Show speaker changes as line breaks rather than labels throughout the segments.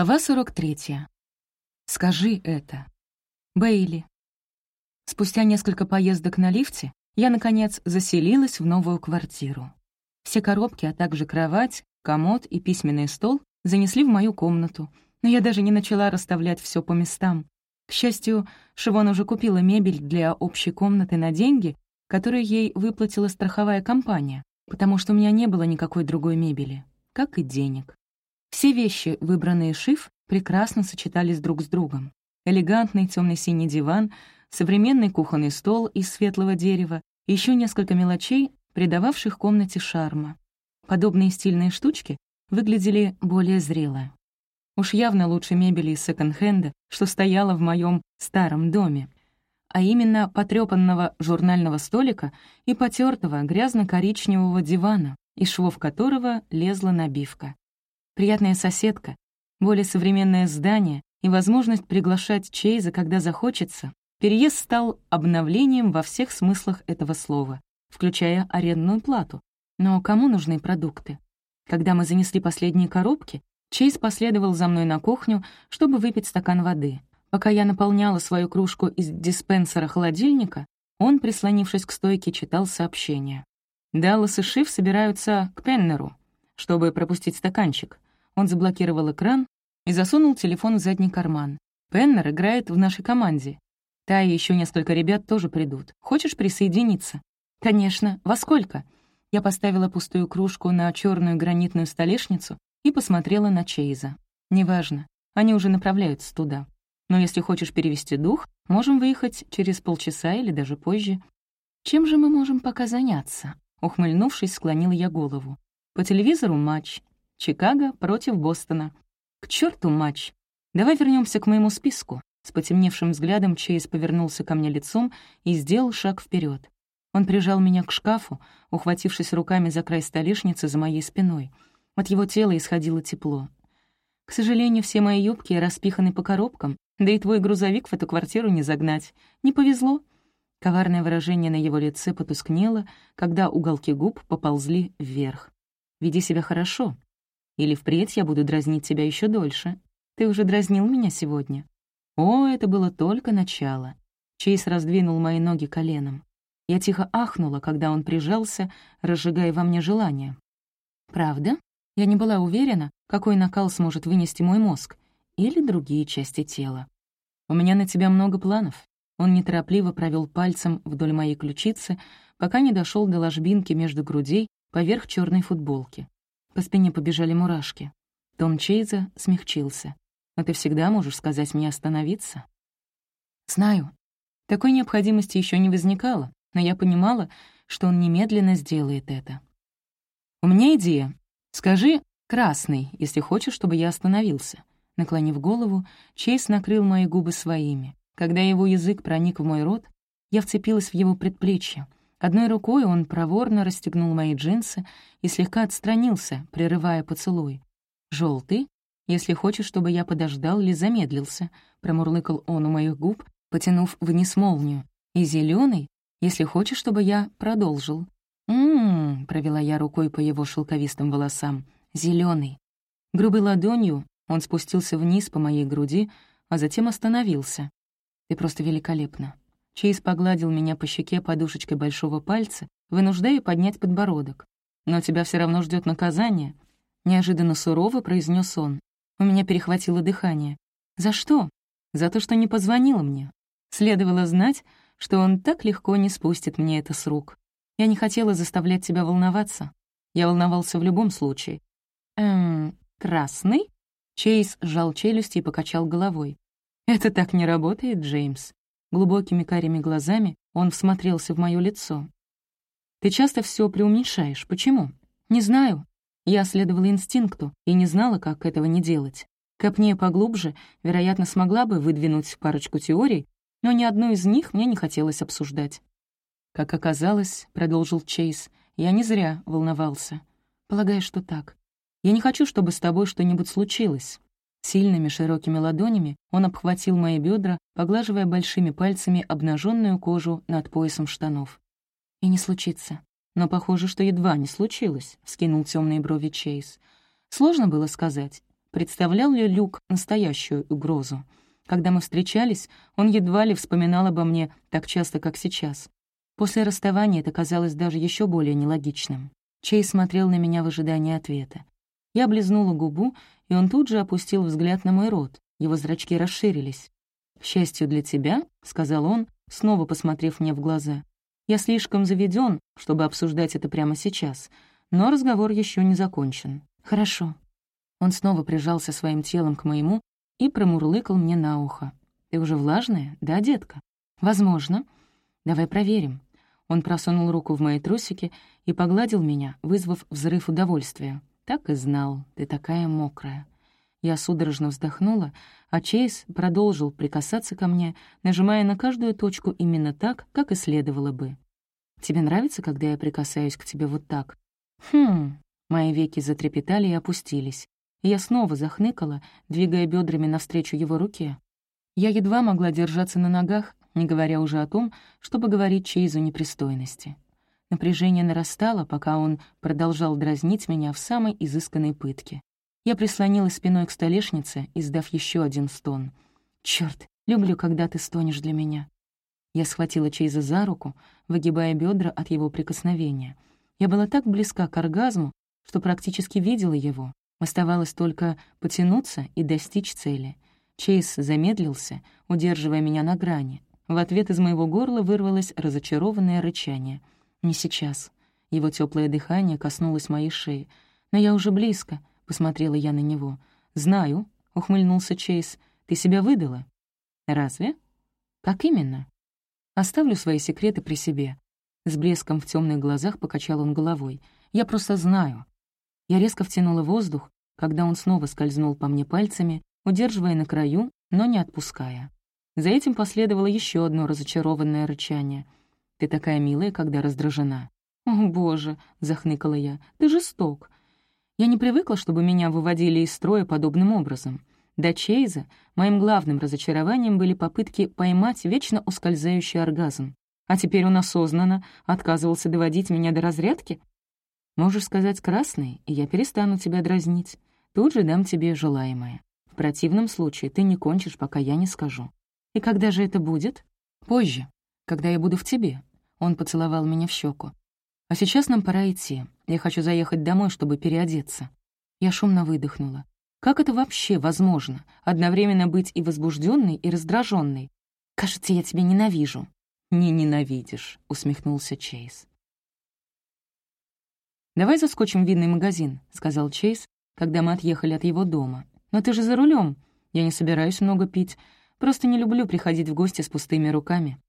Глава 43. Скажи это. Бейли. Спустя несколько поездок на лифте я, наконец, заселилась в новую квартиру. Все коробки, а также кровать, комод и письменный стол занесли в мою комнату, но я даже не начала расставлять все по местам. К счастью, Шивон уже купила мебель для общей комнаты на деньги, которые ей выплатила страховая компания, потому что у меня не было никакой другой мебели, как и денег. Все вещи, выбранные Шиф, прекрасно сочетались друг с другом. Элегантный темно синий диван, современный кухонный стол из светлого дерева еще несколько мелочей, придававших комнате шарма. Подобные стильные штучки выглядели более зрело. Уж явно лучше мебели из секонд-хенда, что стояла в моем старом доме, а именно потрепанного журнального столика и потертого грязно-коричневого дивана, из швов которого лезла набивка приятная соседка, более современное здание и возможность приглашать Чейза, когда захочется, переезд стал обновлением во всех смыслах этого слова, включая арендную плату. Но кому нужны продукты? Когда мы занесли последние коробки, Чейз последовал за мной на кухню, чтобы выпить стакан воды. Пока я наполняла свою кружку из диспенсера холодильника, он, прислонившись к стойке, читал сообщение. Даллас и Шиф собираются к Пеннеру, чтобы пропустить стаканчик. Он заблокировал экран и засунул телефон в задний карман. «Пеннер играет в нашей команде. Та и еще несколько ребят тоже придут. Хочешь присоединиться?» «Конечно. Во сколько?» Я поставила пустую кружку на черную гранитную столешницу и посмотрела на Чейза. «Неважно. Они уже направляются туда. Но если хочешь перевести дух, можем выехать через полчаса или даже позже. Чем же мы можем пока заняться?» Ухмыльнувшись, склонил я голову. «По телевизору матч. Чикаго против Бостона. К черту матч. Давай вернемся к моему списку. С потемневшим взглядом Чейз повернулся ко мне лицом и сделал шаг вперед. Он прижал меня к шкафу, ухватившись руками за край столешницы за моей спиной. От его тела исходило тепло. К сожалению, все мои юбки распиханы по коробкам, да и твой грузовик в эту квартиру не загнать. Не повезло. Коварное выражение на его лице потускнело, когда уголки губ поползли вверх. «Веди себя хорошо. Или впредь я буду дразнить тебя еще дольше. Ты уже дразнил меня сегодня». О, это было только начало. Чейз раздвинул мои ноги коленом. Я тихо ахнула, когда он прижался, разжигая во мне желание. «Правда?» Я не была уверена, какой накал сможет вынести мой мозг или другие части тела. «У меня на тебя много планов». Он неторопливо провел пальцем вдоль моей ключицы, пока не дошел до ложбинки между грудей поверх черной футболки. По спине побежали мурашки. Тон Чейза смягчился. «Но ты всегда можешь сказать мне остановиться?» «Знаю. Такой необходимости еще не возникало, но я понимала, что он немедленно сделает это. «У меня идея. Скажи «красный», если хочешь, чтобы я остановился». Наклонив голову, Чейз накрыл мои губы своими. Когда его язык проник в мой рот, я вцепилась в его предплечье — Одной рукой он проворно расстегнул мои джинсы и слегка отстранился, прерывая поцелуй. «Желтый, если хочешь, чтобы я подождал или замедлился», — промурлыкал он у моих губ, потянув вниз молнию. «И зеленый, если хочешь, чтобы я продолжил». «М-м-м», провела я рукой по его шелковистым волосам. Зеленый. Грубой ладонью он спустился вниз по моей груди, а затем остановился. «Ты просто великолепна. Чейз погладил меня по щеке подушечкой большого пальца, вынуждая поднять подбородок. «Но тебя все равно ждет наказание», — неожиданно сурово произнес он. У меня перехватило дыхание. «За что?» «За то, что не позвонила мне. Следовало знать, что он так легко не спустит мне это с рук. Я не хотела заставлять тебя волноваться. Я волновался в любом случае». «Эм, красный?» Чейз сжал челюсти и покачал головой. «Это так не работает, Джеймс. Глубокими карими глазами он всмотрелся в моё лицо. «Ты часто всё преуменьшаешь. Почему?» «Не знаю. Я следовала инстинкту и не знала, как этого не делать. Копнее поглубже, вероятно, смогла бы выдвинуть парочку теорий, но ни одну из них мне не хотелось обсуждать. «Как оказалось», — продолжил Чейз, — «я не зря волновался. Полагаю, что так. Я не хочу, чтобы с тобой что-нибудь случилось. Сильными широкими ладонями он обхватил мои бедра, поглаживая большими пальцами обнаженную кожу над поясом штанов. «И не случится». «Но похоже, что едва не случилось», — вскинул темные брови Чейз. «Сложно было сказать. представлял ли Люк настоящую угрозу. Когда мы встречались, он едва ли вспоминал обо мне так часто, как сейчас. После расставания это казалось даже еще более нелогичным. Чейз смотрел на меня в ожидании ответа. Я облизнула губу, и он тут же опустил взгляд на мой рот. Его зрачки расширились. «К счастью для тебя», — сказал он, снова посмотрев мне в глаза, «я слишком заведен, чтобы обсуждать это прямо сейчас, но разговор еще не закончен. Хорошо». Он снова прижался своим телом к моему, и промурлыкал мне на ухо. «Ты уже влажная, да, детка?» «Возможно. Давай проверим». Он просунул руку в мои трусики и погладил меня, вызвав взрыв удовольствия. «Так и знал, ты такая мокрая». Я судорожно вздохнула, а Чейз продолжил прикасаться ко мне, нажимая на каждую точку именно так, как и следовало бы. «Тебе нравится, когда я прикасаюсь к тебе вот так?» «Хм...» Мои веки затрепетали и опустились я снова захныкала, двигая бедрами навстречу его руке. Я едва могла держаться на ногах, не говоря уже о том, чтобы говорить Чейзу непристойности. Напряжение нарастало, пока он продолжал дразнить меня в самой изысканной пытке. Я прислонилась спиной к столешнице, издав еще один стон. «Чёрт, люблю, когда ты стонешь для меня». Я схватила Чейза за руку, выгибая бедра от его прикосновения. Я была так близка к оргазму, что практически видела его. Оставалось только потянуться и достичь цели. Чейз замедлился, удерживая меня на грани. В ответ из моего горла вырвалось разочарованное рычание. «Не сейчас». Его теплое дыхание коснулось моей шеи. «Но я уже близко», — посмотрела я на него. «Знаю», — ухмыльнулся Чейз. «Ты себя выдала?» «Разве?» «Как именно?» «Оставлю свои секреты при себе». С блеском в темных глазах покачал он головой. «Я просто знаю. Я резко втянула воздух, когда он снова скользнул по мне пальцами, удерживая на краю, но не отпуская. За этим последовало еще одно разочарованное рычание. «Ты такая милая, когда раздражена». «О, боже!» — захныкала я. «Ты жесток». Я не привыкла, чтобы меня выводили из строя подобным образом. До Чейза моим главным разочарованием были попытки поймать вечно ускользающий оргазм. А теперь он осознанно отказывался доводить меня до разрядки? Можешь сказать «красный», и я перестану тебя дразнить. Тут же дам тебе желаемое. В противном случае ты не кончишь, пока я не скажу. И когда же это будет? Позже, когда я буду в тебе. Он поцеловал меня в щеку. А сейчас нам пора идти. Я хочу заехать домой, чтобы переодеться. Я шумно выдохнула. Как это вообще возможно? Одновременно быть и возбужденной, и раздраженной? Кажется, я тебя ненавижу. «Не ненавидишь», — усмехнулся Чейз. «Давай заскочим в винный магазин», — сказал Чейз, когда мы отъехали от его дома. «Но ты же за рулем. Я не собираюсь много пить. Просто не люблю приходить в гости с пустыми руками».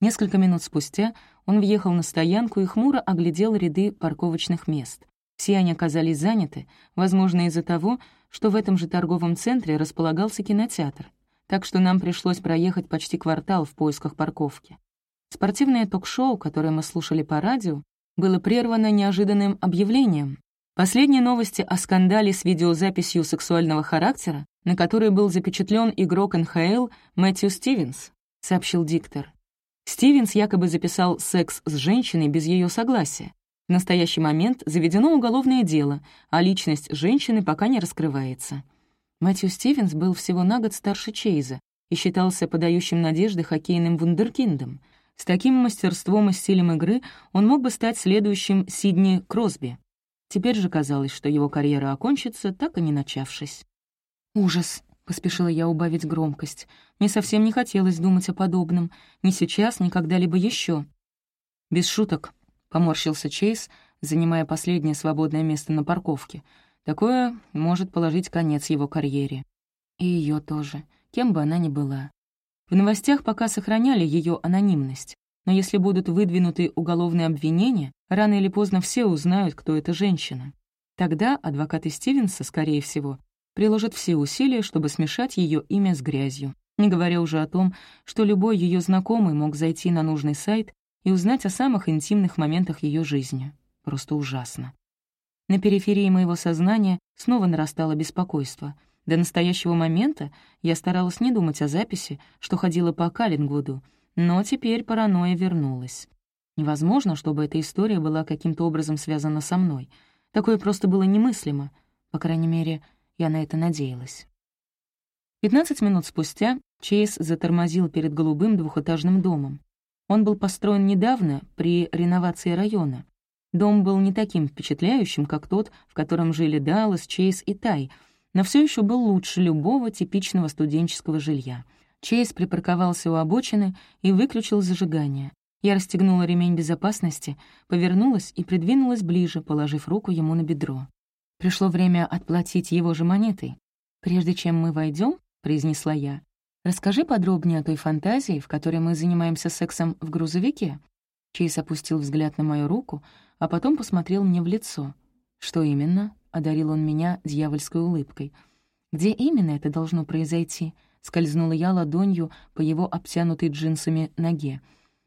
Несколько минут спустя он въехал на стоянку и хмуро оглядел ряды парковочных мест. Все они оказались заняты, возможно, из-за того, что в этом же торговом центре располагался кинотеатр. Так что нам пришлось проехать почти квартал в поисках парковки. Спортивное ток-шоу, которое мы слушали по радио, было прервано неожиданным объявлением. Последние новости о скандале с видеозаписью сексуального характера, на которой был запечатлен игрок НХЛ Мэтью Стивенс, сообщил диктор. Стивенс якобы записал секс с женщиной без ее согласия. В настоящий момент заведено уголовное дело, а личность женщины пока не раскрывается. Мэтью Стивенс был всего на год старше Чейза и считался подающим надежды хоккейным вундеркиндом — с таким мастерством и стилем игры он мог бы стать следующим Сидни Кросби. Теперь же казалось, что его карьера окончится, так и не начавшись. «Ужас!» — поспешила я убавить громкость. Мне совсем не хотелось думать о подобном. Ни сейчас, ни когда-либо еще. «Без шуток», — поморщился Чейз, занимая последнее свободное место на парковке. «Такое может положить конец его карьере. И ее тоже, кем бы она ни была. В новостях пока сохраняли ее анонимность, но если будут выдвинуты уголовные обвинения, рано или поздно все узнают, кто эта женщина. Тогда адвокаты Стивенса, скорее всего, приложат все усилия, чтобы смешать ее имя с грязью, не говоря уже о том, что любой ее знакомый мог зайти на нужный сайт и узнать о самых интимных моментах ее жизни. Просто ужасно. На периферии моего сознания снова нарастало беспокойство — до настоящего момента я старалась не думать о записи, что ходила по Каллингвуду, но теперь паранойя вернулась. Невозможно, чтобы эта история была каким-то образом связана со мной. Такое просто было немыслимо. По крайней мере, Я на это надеялась. Пятнадцать минут спустя Чейз затормозил перед голубым двухэтажным домом. Он был построен недавно при реновации района. Дом был не таким впечатляющим, как тот, в котором жили Даллас, Чейз и Тай, но все еще был лучше любого типичного студенческого жилья. Чейз припарковался у обочины и выключил зажигание. Я расстегнула ремень безопасности, повернулась и придвинулась ближе, положив руку ему на бедро. Пришло время отплатить его же монетой. Прежде чем мы войдем, — произнесла я. «Расскажи подробнее о той фантазии, в которой мы занимаемся сексом в грузовике». Чейз опустил взгляд на мою руку, а потом посмотрел мне в лицо. «Что именно?» — одарил он меня дьявольской улыбкой. «Где именно это должно произойти?» — скользнула я ладонью по его обтянутой джинсами ноге.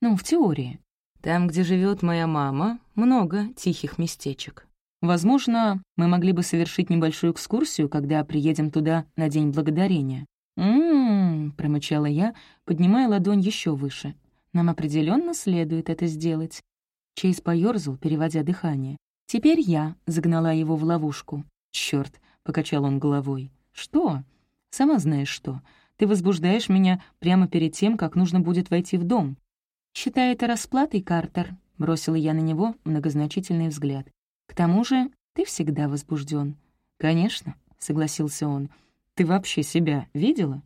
«Ну, в теории. Там, где живет моя мама, много тихих местечек. Возможно, мы могли бы совершить небольшую экскурсию, когда приедем туда на День Благодарения. «М-м-м», промычала я, поднимая ладонь еще выше. «Нам определенно следует это сделать». Чейз поёрзал, переводя дыхание. «Теперь я», — загнала его в ловушку. «Чёрт», — покачал он головой. «Что?» «Сама знаешь что. Ты возбуждаешь меня прямо перед тем, как нужно будет войти в дом». «Считай это расплатой, Картер», — бросила я на него многозначительный взгляд. К тому же ты всегда возбужден. «Конечно», — согласился он. «Ты вообще себя видела?»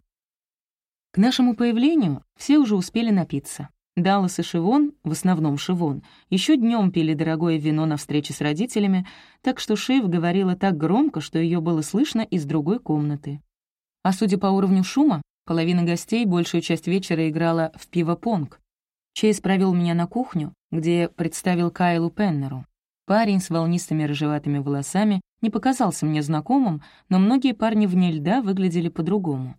К нашему появлению все уже успели напиться. Даллас и Шивон, в основном Шивон, еще днем пили дорогое вино на встрече с родителями, так что Шив говорила так громко, что ее было слышно из другой комнаты. А судя по уровню шума, половина гостей большую часть вечера играла в пиво-понг. Чейз провел меня на кухню, где представил Кайлу Пеннеру. Парень с волнистыми рыжеватыми волосами не показался мне знакомым, но многие парни вне льда выглядели по-другому.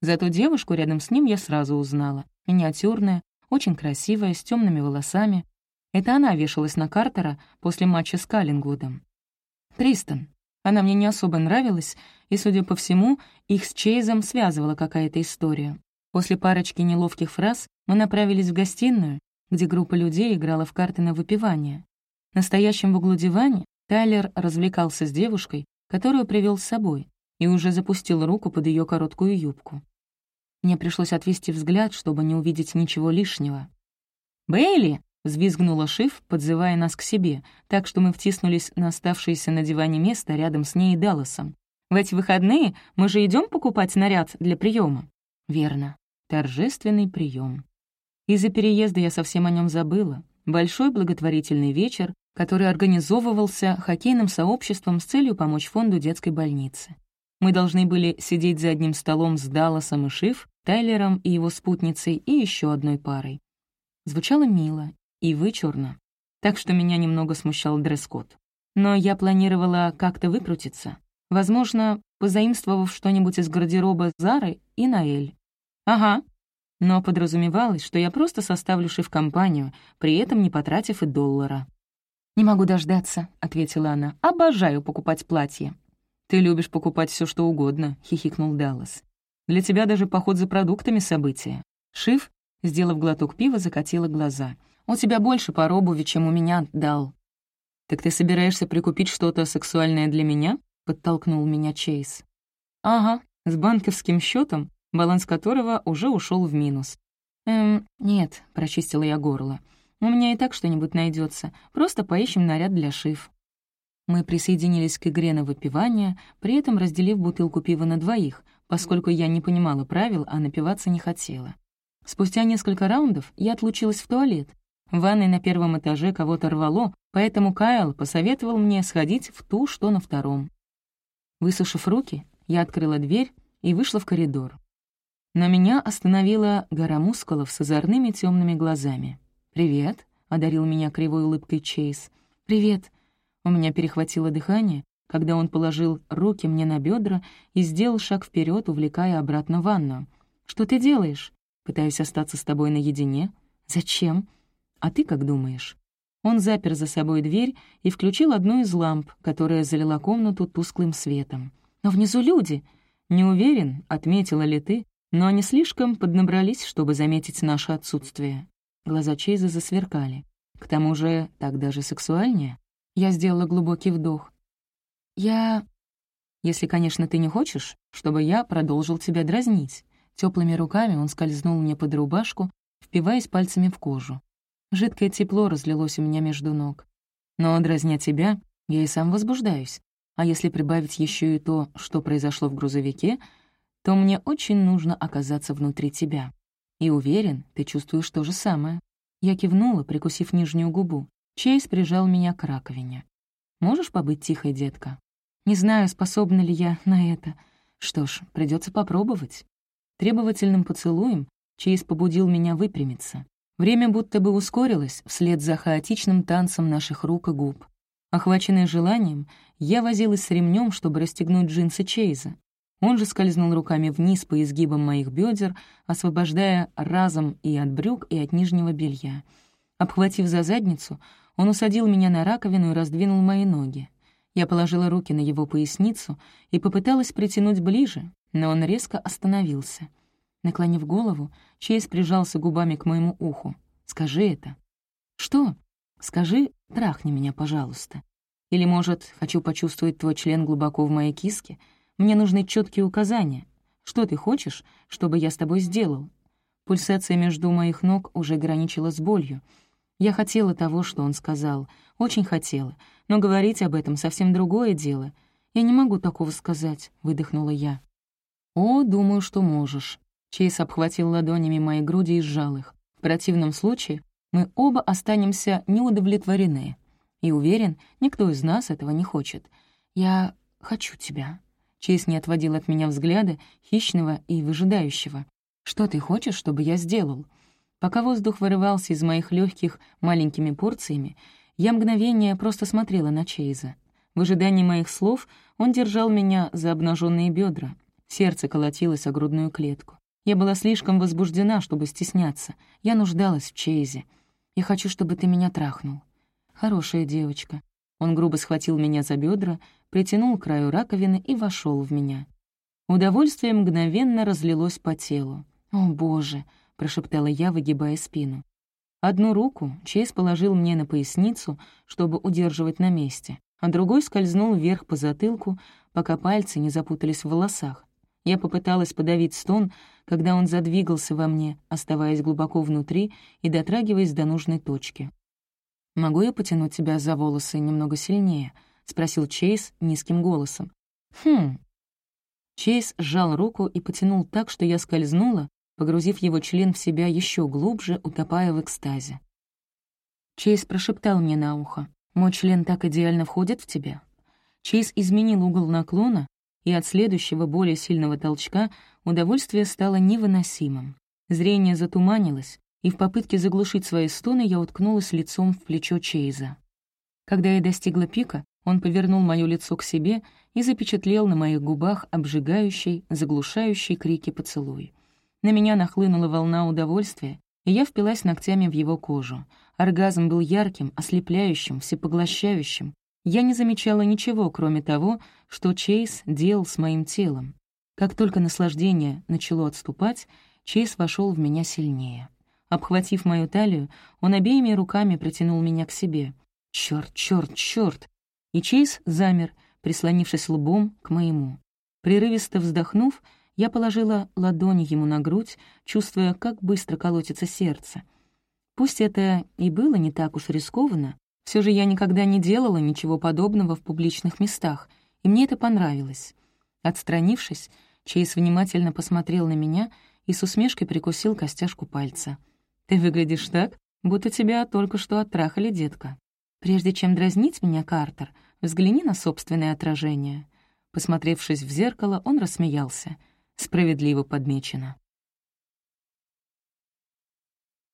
Зато девушку рядом с ним я сразу узнала. Миниатюрная, очень красивая, с темными волосами. Это она вешалась на Картера после матча с Каллингвудом. Тристан. Она мне не особо нравилась, и, судя по всему, их с Чейзом связывала какая-то история. После парочки неловких фраз мы направились в гостиную, где группа людей играла в карты на выпивание. Настоящим в углу диване Тайлер развлекался с девушкой, которую привел с собой, и уже запустил руку под ее короткую юбку. Мне пришлось отвести взгляд, чтобы не увидеть ничего лишнего. «Бейли!» — взвизгнула Шиф, подзывая нас к себе, так что мы втиснулись на оставшееся на диване место рядом с ней и Далласом. «В эти выходные мы же идем покупать наряд для приема. «Верно. Торжественный прием. Из-за переезда я совсем о нем забыла. Большой благотворительный вечер, который организовывался хоккейным сообществом с целью помочь фонду детской больницы. Мы должны были сидеть за одним столом с Далласом и Шиф, Тайлером и его спутницей и еще одной парой. Звучало мило и вычурно, так что меня немного смущал дресс-код. Но я планировала как-то выкрутиться, возможно, позаимствовав что-нибудь из гардероба Зары и Наэль. Ага. Но подразумевалось, что я просто составлю шиф-компанию, при этом не потратив и доллара. «Не могу дождаться», — ответила она. «Обожаю покупать платье». «Ты любишь покупать все, что угодно», — хихикнул Даллас. «Для тебя даже поход за продуктами — событие». Шиф, сделав глоток пива, закатила глаза. «У тебя больше пар обуви, чем у меня дал». «Так ты собираешься прикупить что-то сексуальное для меня?» — подтолкнул меня Чейз. «Ага, с банковским счетом, баланс которого уже ушел в минус». «Эм, нет», — прочистила я горло. У меня и так что-нибудь найдется. Просто поищем наряд для шиф». Мы присоединились к игре на выпивание, при этом разделив бутылку пива на двоих, поскольку я не понимала правил, а напиваться не хотела. Спустя несколько раундов я отлучилась в туалет. В ванной на первом этаже кого-то рвало, поэтому Кайл посоветовал мне сходить в ту, что на втором. Высушив руки, я открыла дверь и вышла в коридор. Но меня остановила гора мускулов с озорными темными глазами. «Привет», — одарил меня кривой улыбкой Чейз. «Привет». У меня перехватило дыхание, когда он положил руки мне на бедра и сделал шаг вперед, увлекая обратно в ванну. «Что ты делаешь?» «Пытаюсь остаться с тобой наедине». «Зачем?» «А ты как думаешь?» Он запер за собой дверь и включил одну из ламп, которая залила комнату тусклым светом. «Но внизу люди!» «Не уверен, отметила ли ты, но они слишком поднабрались, чтобы заметить наше отсутствие. Глаза Чейза засверкали. К тому же так даже сексуальнее. Я сделала глубокий вдох. «Я... Если, конечно, ты не хочешь, чтобы я продолжил тебя дразнить». Теплыми руками он скользнул мне под рубашку, впиваясь пальцами в кожу. Жидкое тепло разлилось у меня между ног. Но, дразня тебя, я и сам возбуждаюсь. А если прибавить еще и то, что произошло в грузовике, то мне очень нужно оказаться внутри тебя. И уверен, ты чувствуешь то же самое. Я кивнула, прикусив нижнюю губу. Чейз прижал меня к раковине. «Можешь побыть тихой, детка?» «Не знаю, способна ли я на это. Что ж, придется попробовать». Требовательным поцелуем Чейз побудил меня выпрямиться. Время будто бы ускорилось вслед за хаотичным танцем наших рук и губ. Охваченный желанием, я возилась с ремнем, чтобы расстегнуть джинсы Чейза. Он же скользнул руками вниз по изгибам моих бедер, освобождая разом и от брюк, и от нижнего белья. Обхватив за задницу, он усадил меня на раковину и раздвинул мои ноги. Я положила руки на его поясницу и попыталась притянуть ближе, но он резко остановился. Наклонив голову, Чейз прижался губами к моему уху. «Скажи это». «Что?» «Скажи, трахни меня, пожалуйста». Или, может, хочу почувствовать твой член глубоко в моей киске? Мне нужны четкие указания. Что ты хочешь, чтобы я с тобой сделал?» Пульсация между моих ног уже граничила с болью. Я хотела того, что он сказал, очень хотела, но говорить об этом совсем другое дело. «Я не могу такого сказать», — выдохнула я. «О, думаю, что можешь». Чейз обхватил ладонями мои груди и сжал их. В противном случае мы оба останемся неудовлетворены. И уверен, никто из нас этого не хочет. Я хочу тебя». Чейз не отводил от меня взгляда, хищного и выжидающего. «Что ты хочешь, чтобы я сделал?» Пока воздух вырывался из моих легких маленькими порциями, я мгновение просто смотрела на Чейза. В ожидании моих слов он держал меня за обнаженные бедра. Сердце колотилось о грудную клетку. Я была слишком возбуждена, чтобы стесняться. Я нуждалась в Чейзе. Я хочу, чтобы ты меня трахнул. Хорошая девочка. Он грубо схватил меня за бедра, притянул к краю раковины и вошел в меня. Удовольствие мгновенно разлилось по телу. «О, Боже!» — прошептала я, выгибая спину. Одну руку Чейз положил мне на поясницу, чтобы удерживать на месте, а другой скользнул вверх по затылку, пока пальцы не запутались в волосах. Я попыталась подавить стон, когда он задвигался во мне, оставаясь глубоко внутри и дотрагиваясь до нужной точки. «Могу я потянуть тебя за волосы немного сильнее?» — спросил Чейз низким голосом. «Хм». Чейз сжал руку и потянул так, что я скользнула, погрузив его член в себя еще глубже, утопая в экстазе. Чейз прошептал мне на ухо. «Мой член так идеально входит в тебя». Чейз изменил угол наклона, и от следующего, более сильного толчка удовольствие стало невыносимым. Зрение затуманилось, и в попытке заглушить свои стоны я уткнулась лицом в плечо Чейза. Когда я достигла пика, он повернул моё лицо к себе и запечатлел на моих губах обжигающий, заглушающий крики поцелуй. На меня нахлынула волна удовольствия, и я впилась ногтями в его кожу. Оргазм был ярким, ослепляющим, всепоглощающим. Я не замечала ничего, кроме того, что Чейз делал с моим телом. Как только наслаждение начало отступать, Чейз вошел в меня сильнее. Обхватив мою талию, он обеими руками протянул меня к себе. Черт, черт, черт! И Чейз замер, прислонившись лбом к моему. Прерывисто вздохнув, я положила ладони ему на грудь, чувствуя, как быстро колотится сердце. Пусть это и было не так уж рискованно, все же я никогда не делала ничего подобного в публичных местах, и мне это понравилось. Отстранившись, Чейз внимательно посмотрел на меня и с усмешкой прикусил костяшку пальца — «Ты выглядишь так, будто тебя только что оттрахали, детка. Прежде чем дразнить меня, Картер, взгляни на собственное отражение». Посмотревшись в зеркало, он рассмеялся. Справедливо подмечено.